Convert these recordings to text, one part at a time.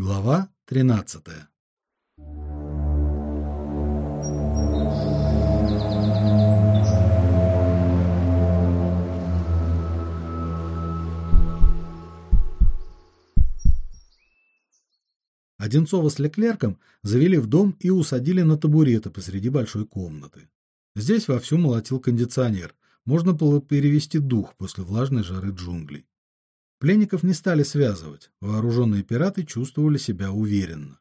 Глава 13. Одинцова с Леклерком завели в дом и усадили на табуреты посреди большой комнаты. Здесь вовсю молотил кондиционер. Можно было перевести дух после влажной жары джунглей. Пленников не стали связывать. Вооруженные пираты чувствовали себя уверенно.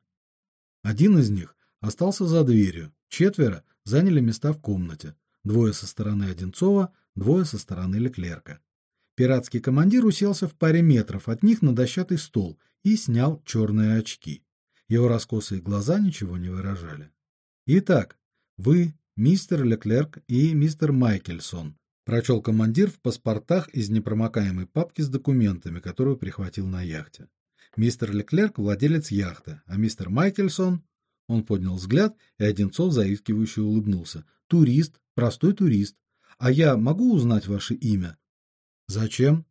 Один из них остался за дверью. Четверо заняли места в комнате. Двое со стороны Одинцова, двое со стороны Леклерка. Пиратский командир уселся в паре метров от них на дощатый стол и снял черные очки. Его раскосые глаза ничего не выражали. Итак, вы, мистер Леклерк и мистер Майкельсон, прочел командир в паспортах из непромокаемой папки с документами, которую прихватил на яхте. Мистер Леклерк владелец яхты, а мистер Майкельсон, он поднял взгляд, и Одинцов заискивающе улыбнулся. Турист, простой турист. А я могу узнать ваше имя? Зачем?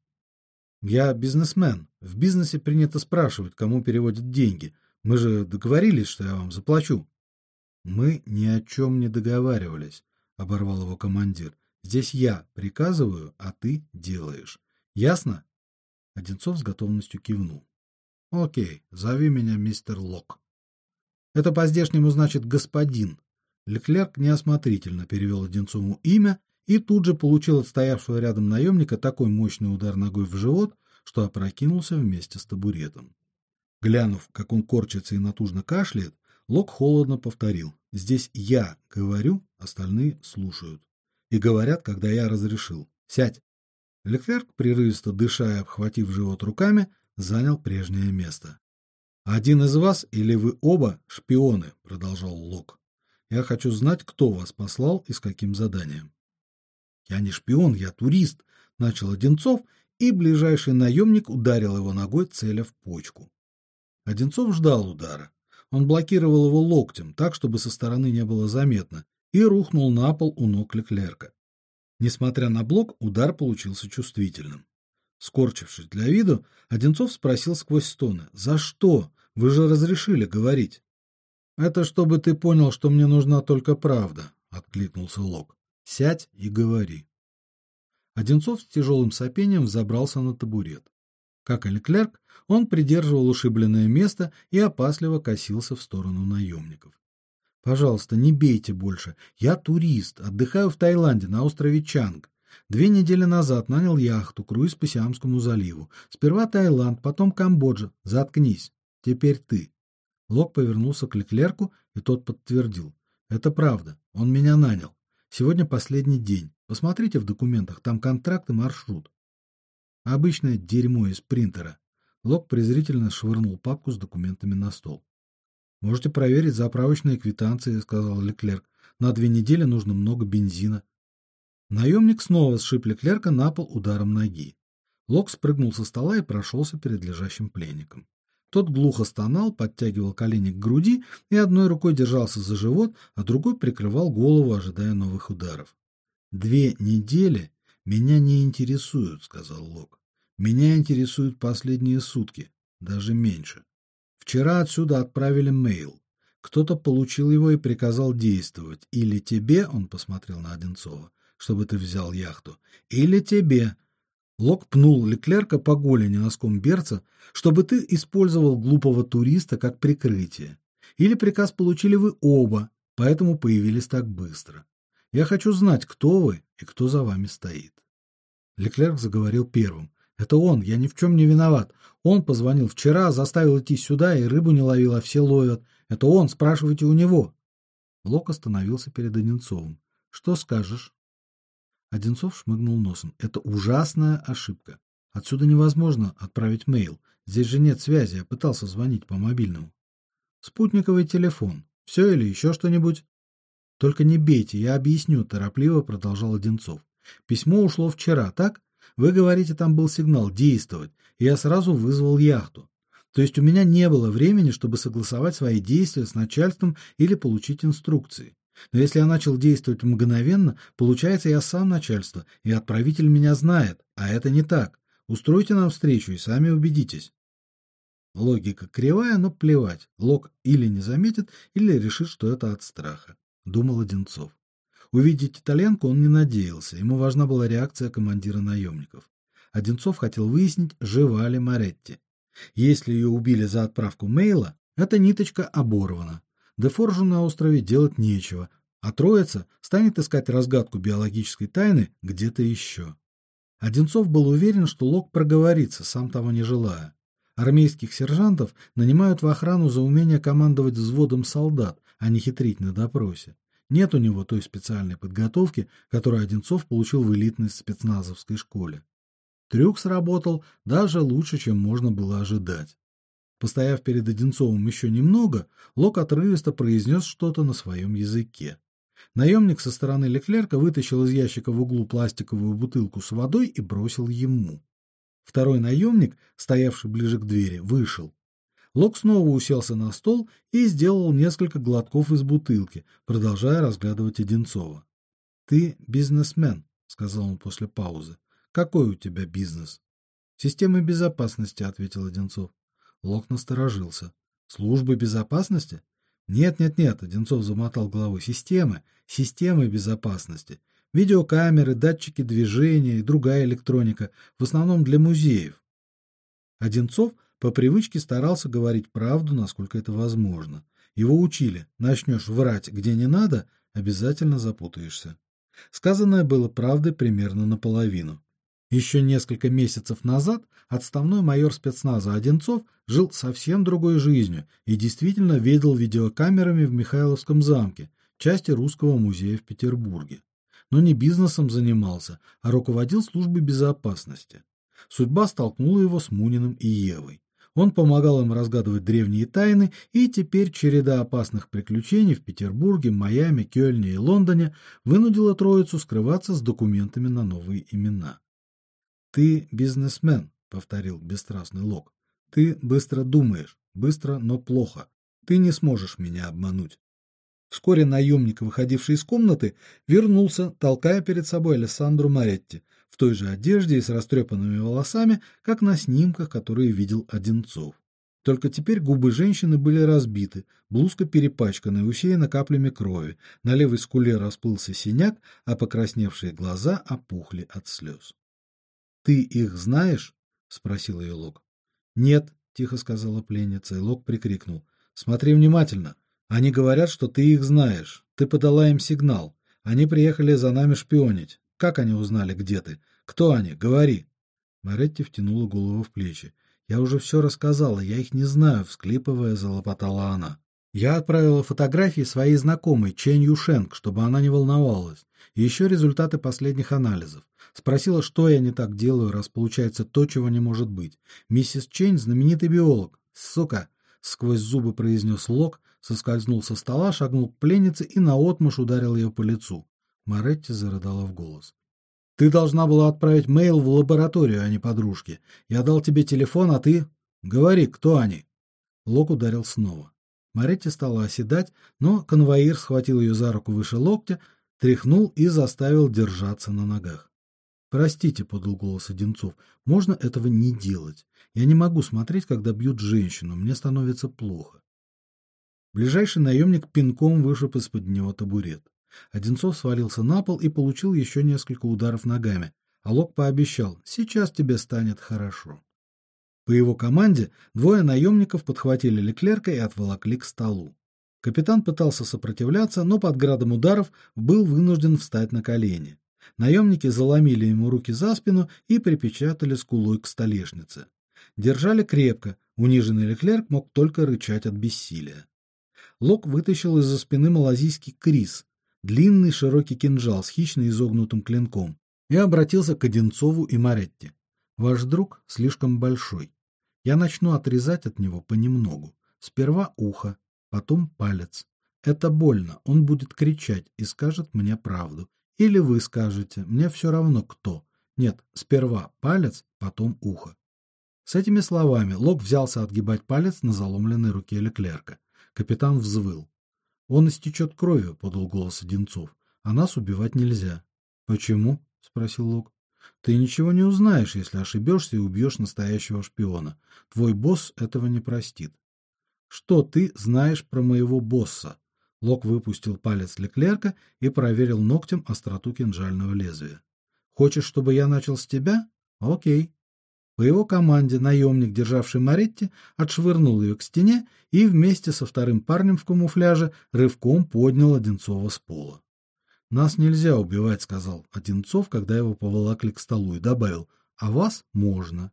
Я бизнесмен. В бизнесе принято спрашивать, кому переводят деньги. Мы же договорились, что я вам заплачу. Мы ни о чем не договаривались, оборвал его командир. Здесь я приказываю, а ты делаешь. Ясно? Одинцов с готовностью кивнул. О'кей, зови меня мистер Лок. Это по-здешнему значит господин. Леклерк неосмотрительно перевел Одинцову имя и тут же получил от стоявшего рядом наемника такой мощный удар ногой в живот, что опрокинулся вместе с табуретом. Глянув, как он корчится и натужно кашляет, Лок холодно повторил: "Здесь я говорю, остальные слушают" и говорят, когда я разрешил. Сядь. Леклерк, прерывисто дыша и обхватив живот руками, занял прежнее место. Один из вас или вы оба шпионы, продолжал Лок. Я хочу знать, кто вас послал и с каким заданием. Я не шпион, я турист, начал Одинцов, и ближайший наемник ударил его ногой, целя в почку. Одинцов ждал удара. Он блокировал его локтем, так чтобы со стороны не было заметно, и рухнул на пол у ног Леклерка. Несмотря на блок, удар получился чувствительным. Скорчившись для виду, Одинцов спросил сквозь стоны: "За что? Вы же разрешили говорить". "Это чтобы ты понял, что мне нужна только правда", откликнулся Лок. "Сядь и говори". Одинцов с тяжелым сопением взобрался на табурет. Как и Леклерк, он придерживал ушибленное место и опасливо косился в сторону наемников. Пожалуйста, не бейте больше. Я турист, отдыхаю в Таиланде на острове Чанг. Две недели назад нанял яхту, круиз по Сиамскому заливу. Сперва Таиланд, потом Камбоджа. Заткнись. Теперь ты. Лок повернулся к Леклерку, и тот подтвердил: "Это правда. Он меня нанял. Сегодня последний день. Посмотрите в документах, там контракт и маршрут". Обычное дерьмо из принтера. Лок презрительно швырнул папку с документами на стол. Можете проверить заправочные квитанции, сказал Леклерк. На две недели нужно много бензина. Наемник снова сшиб Леклерка на пол ударом ноги. Лок спрыгнул со стола и прошелся перед лежащим пленником. Тот глухо стонал, подтягивал колени к груди и одной рукой держался за живот, а другой прикрывал голову, ожидая новых ударов. Две недели меня не интересуют, сказал Лок. Меня интересуют последние сутки, даже меньше. Вчера отсюда отправили мейл. Кто-то получил его и приказал действовать. Или тебе, он посмотрел на Одинцова, чтобы ты взял яхту, или тебе. Лок пнул Леклерка по голени носком берца, чтобы ты использовал глупого туриста как прикрытие. Или приказ получили вы оба, поэтому появились так быстро. Я хочу знать, кто вы и кто за вами стоит. Леклерк заговорил первым. Это он, я ни в чем не виноват. Он позвонил вчера, заставил идти сюда и рыбу не ловил, а все ловят. Это он, спрашивайте у него. Лок остановился перед Одинцовым. Что скажешь? Одинцов шмыгнул носом. Это ужасная ошибка. Отсюда невозможно отправить мейл. Здесь же нет связи, я пытался звонить по мобильному. Спутниковый телефон. Все или еще что-нибудь? Только не бейте, я объясню, торопливо продолжал Одинцов. Письмо ушло вчера, так? Вы говорите, там был сигнал действовать, я сразу вызвал яхту. То есть у меня не было времени, чтобы согласовать свои действия с начальством или получить инструкции. Но если я начал действовать мгновенно, получается, я сам начальство, и отправитель меня знает, а это не так. Устройте нам встречу и сами убедитесь. Логика кривая, но плевать. Лок или не заметит, или решит, что это от страха, думал Одинцов. Увидеть итальянку он не надеялся, ему важна была реакция командира наемников. Одинцов хотел выяснить, жива ли Маретти. Если ее убили за отправку мейла, эта ниточка оборвана. Дефоржу на острове делать нечего, а троица станет искать разгадку биологической тайны где-то еще. Одинцов был уверен, что Лок проговорится, сам того не желая. Армейских сержантов нанимают в охрану за умение командовать взводом солдат, а не хитрить на допросе. Нет у него той специальной подготовки, которую Одинцов получил в элитной спецназовской школе. Трюк сработал даже лучше, чем можно было ожидать. Постояв перед Одинцовым еще немного, Лок отрывисто произнес что-то на своем языке. Наемник со стороны Леклерка вытащил из ящика в углу пластиковую бутылку с водой и бросил ему. Второй наемник, стоявший ближе к двери, вышел. Лок снова уселся на стол и сделал несколько глотков из бутылки, продолжая разглядывать Одинцова. Ты бизнесмен, сказал он после паузы. Какой у тебя бизнес? Системы безопасности, ответил Одинцов. Лок насторожился. Службы безопасности? Нет, нет, нет, Одинцов замотал головой. Системы, системы безопасности. Видеокамеры, датчики движения и другая электроника, в основном для музеев. Одинцов по привычке старался говорить правду, насколько это возможно. Его учили: начнешь врать где не надо, обязательно запутаешься. Сказанное было правдой примерно наполовину. Еще несколько месяцев назад отставной майор спецназа Одинцов жил совсем другой жизнью и действительно ведал видеокамерами в Михайловском замке, части русского музея в Петербурге но не бизнесом занимался, а руководил службой безопасности. Судьба столкнула его с Муниным и Евой. Он помогал им разгадывать древние тайны, и теперь череда опасных приключений в Петербурге, Майами, Кёльне и Лондоне вынудила троицу скрываться с документами на новые имена. Ты бизнесмен, повторил бесстрастный Лок. Ты быстро думаешь, быстро, но плохо. Ты не сможешь меня обмануть. Вскоре наемник, выходивший из комнаты, вернулся, толкая перед собой Алессандру Маретти в той же одежде и с растрепанными волосами, как на снимках, которые видел Одинцов. Только теперь губы женщины были разбиты, блузка перепачкана и усеяна каплями крови, на левой скуле расплылся синяк, а покрасневшие глаза опухли от слез. Ты их знаешь? спросил ее Лок. Нет, тихо сказала пленница, и Лок прикрикнул: "Смотри внимательно. Они говорят, что ты их знаешь. Ты подала им сигнал. Они приехали за нами шпионить. Как они узнали, где ты? Кто они? Говори. Маретти втянула голову в плечи. Я уже все рассказала, я их не знаю, всклипывая, залопотала она. Я отправила фотографии своей знакомой Чэнь Юшенг, чтобы она не волновалась, и еще результаты последних анализов. Спросила, что я не так делаю, раз получается то, чего не может быть. Миссис Чэнь знаменитый биолог. Сука, сквозь зубы произнес Лок, соскользнул со стола, шагнул к пленнице и наотмашь ударил ее по лицу. Маретти зарыдала в голос. Ты должна была отправить мейл в лабораторию, а не подружке. Я дал тебе телефон, а ты говори, кто они. Лок ударил снова. Маретти стала оседать, но конвоир схватил ее за руку выше локтя, тряхнул и заставил держаться на ногах. Простите, подал голос Одинцов. Можно этого не делать. Я не могу смотреть, когда бьют женщину, мне становится плохо. Ближайший наемник пинком вышиб из-под него табурет. Одинцов свалился на пол и получил еще несколько ударов ногами. А Лок пообещал: "Сейчас тебе станет хорошо". По его команде двое наемников подхватили Леклерка и отволокли к столу. Капитан пытался сопротивляться, но под градом ударов был вынужден встать на колени. Наемники заломили ему руки за спину и припечатали скулой к столешнице. Держали крепко, униженный Леклерк мог только рычать от бессилия. Лок вытащил из-за спины малазийский крис, длинный широкий кинжал с хищно изогнутым клинком, и обратился к Одинцову и Маретти. Ваш друг слишком большой. Я начну отрезать от него понемногу. Сперва ухо, потом палец. Это больно. Он будет кричать и скажет мне правду. Или вы скажете: "Мне все равно кто". Нет, сперва палец, потом ухо. С этими словами Лок взялся отгибать палец на заломленной руке Леклерка. Капитан взвыл. Он истечет кровью, подал голос Одинцов. А нас убивать нельзя. Почему? спросил Лок. Ты ничего не узнаешь, если ошибешься и убьешь настоящего шпиона. Твой босс этого не простит. Что ты знаешь про моего босса? Лок выпустил палец Леклерка и проверил ногтем остроту кинжального лезвия. Хочешь, чтобы я начал с тебя? О'кей. По его команде наемник, державший Маретти, отшвырнул ее к стене и вместе со вторым парнем в камуфляже рывком поднял Одинцова с пола. Нас нельзя убивать, сказал Одинцов, когда его поволокли к столу и добавил: "А вас можно".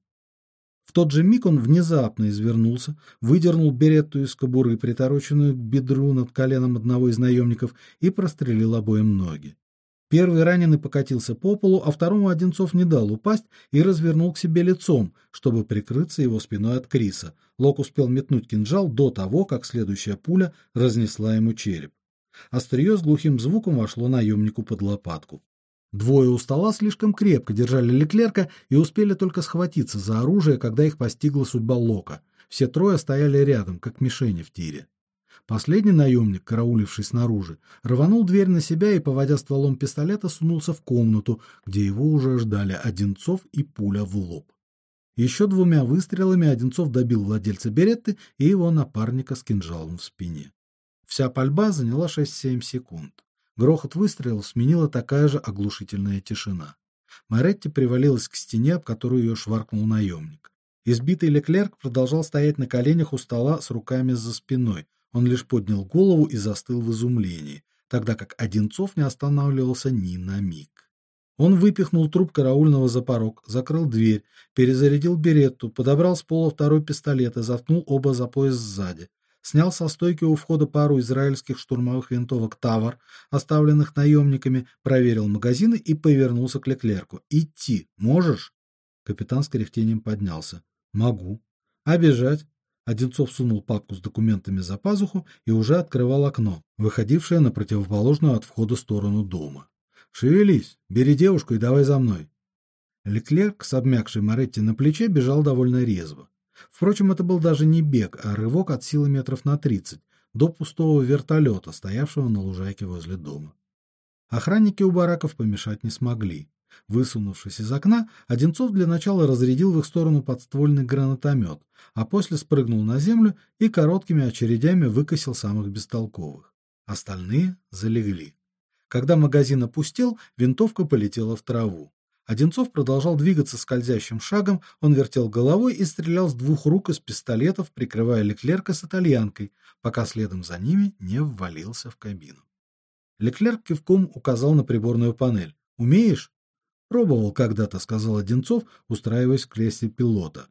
В тот же миг он внезапно извернулся, выдернул беретту из кобуры, притороченную к бедру над коленом одного из наемников, и прострелил обоим ноги. Первый раненый покатился по полу, а второму Одинцов не дал упасть и развернул к себе лицом, чтобы прикрыться его спиной от Криса. Лок успел метнуть кинжал до того, как следующая пуля разнесла ему череп. Острие с глухим звуком вошло наемнику под лопатку. Двое у стола слишком крепко держали Леклерка и успели только схватиться за оружие, когда их постигла судьба Лока. Все трое стояли рядом, как мишени в тире. Последний наемник, карауливший снаружи, рванул дверь на себя и, поводя стволом пистолета, сунулся в комнату, где его уже ждали Одинцов и пуля в лоб. Еще двумя выстрелами Одинцов добил владельца беретты и его напарника с кинжалом в спине. Вся пальба заняла 6-7 секунд. Грохот выстрелов сменила такая же оглушительная тишина. Маретти привалилась к стене, об которую ее шваркнул наемник. Избитый Леклерк продолжал стоять на коленях у стола с руками за спиной. Он лишь поднял голову и застыл в изумлении, тогда как Одинцов не останавливался ни на миг. Он выпихнул труп караульного за порог, закрыл дверь, перезарядил беретту, подобрал с пола второй пистолет и заткнул оба за пояс сзади снял со стойки у входа пару израильских штурмовых винтовок Тавар, оставленных наемниками, проверил магазины и повернулся к Леклерку. Идти можешь? Капитан с кряхтением поднялся. Могу. А бежать? Одинцов сунул папку с документами за пазуху и уже открывал окно, выходившее на противоположную от входа сторону дома. Шевелись, бери девушку и давай за мной. Леклерк с обмякшей Маретти на плече бежал довольно резво. Впрочем, это был даже не бег, а рывок от силы метров на тридцать до пустого вертолета, стоявшего на лужайке возле дома. Охранники у бараков помешать не смогли. Высунувшись из окна, Одинцов для начала разрядил в их сторону подствольный гранатомет, а после спрыгнул на землю и короткими очередями выкосил самых бестолковых. Остальные залегли. Когда магазин опустел, винтовка полетела в траву. Одинцов продолжал двигаться скользящим шагом, он вертел головой и стрелял с двух рук из пистолетов, прикрывая Леклерка с итальянкой, пока следом за ними не ввалился в кабину. Леклерк кивком указал на приборную панель. "Умеешь?" "Пробовал когда-то", сказал Одинцов, устраиваясь в кресле пилота.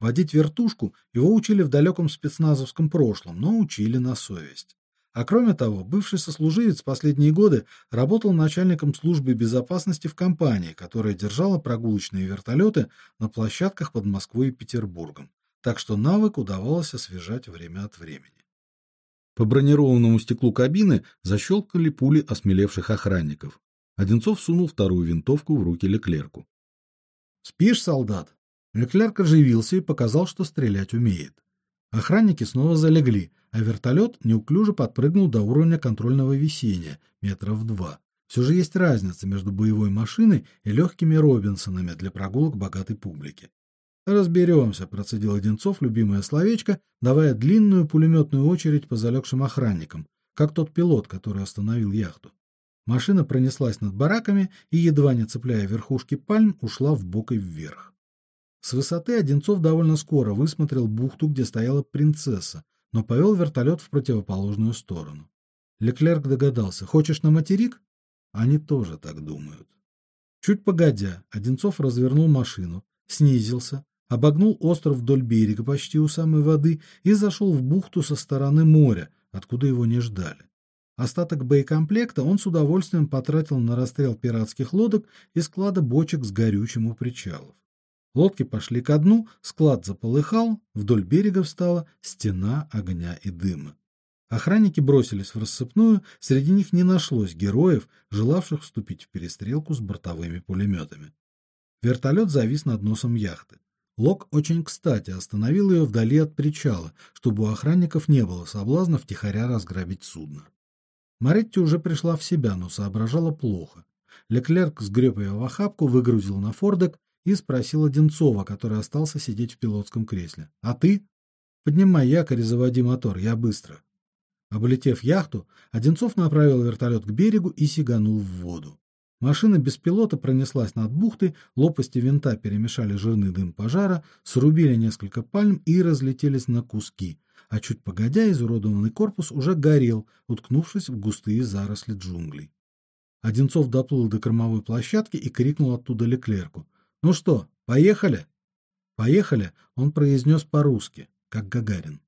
Водить вертушку его учили в далеком спецназовском прошлом, но учили на совесть. А кроме того, бывший сослуживец последние годы работал начальником службы безопасности в компании, которая держала прогулочные вертолеты на площадках под Москвой и Петербургом. Так что навык удавалось освежать время от времени. По бронированному стеклу кабины защелкали пули осмелевших охранников. Одинцов сунул вторую винтовку в руки Леклерку. "Спишь, солдат?" Леклерк оживился и показал, что стрелять умеет. Охранники снова залегли, а вертолет неуклюже подпрыгнул до уровня контрольного висения, метров два. Все же есть разница между боевой машиной и легкими Робинсонами для прогулок богатой публики. Разберемся», — процедил Одинцов любимое словечко, давая длинную пулеметную очередь по залегшим охранникам, как тот пилот, который остановил яхту. Машина пронеслась над бараками и едва не цепляя верхушки пальм, ушла в бок и вверх. С высоты Одинцов довольно скоро высмотрел бухту, где стояла принцесса, но повел вертолет в противоположную сторону. Леклерк догадался: "Хочешь на материк?" Они тоже так думают. Чуть погодя, Одинцов развернул машину, снизился, обогнул остров вдоль берега почти у самой воды и зашел в бухту со стороны моря, откуда его не ждали. Остаток боекомплекта он с удовольствием потратил на расстрел пиратских лодок и склада бочек с горючим у причалов. Лодки пошли ко дну, склад заполыхал, вдоль берега встала стена огня и дыма. Охранники бросились в рассыпную, среди них не нашлось героев, желавших вступить в перестрелку с бортовыми пулеметами. Вертолет завис над носом яхты. Лок очень кстати остановил ее вдали от причала, чтобы у охранников не было соблазна втихаря разграбить судно. Маретти уже пришла в себя, но соображала плохо. Леклерк сгреб ее в охапку, выгрузил на фордек и спросил Одинцова, который остался сидеть в пилотском кресле. «А ты?» «Поднимай якорь и заводи мотор, я быстро». Облетев яхту, Одинцов направил вертолет к берегу и сиганул в воду. Машина без пилота пронеслась над бухтой, лопасти винта перемешали жирный дым пожара, срубили несколько пальм и разлетелись на куски, а чуть погодя изуродованный корпус уже горел, уткнувшись в густые заросли джунглей. Одинцов доплыл до кормовой площадки и крикнул оттуда Леклерку. «Ну что, поехали?» «Поехали», он произнес по-русски, как Гагарин.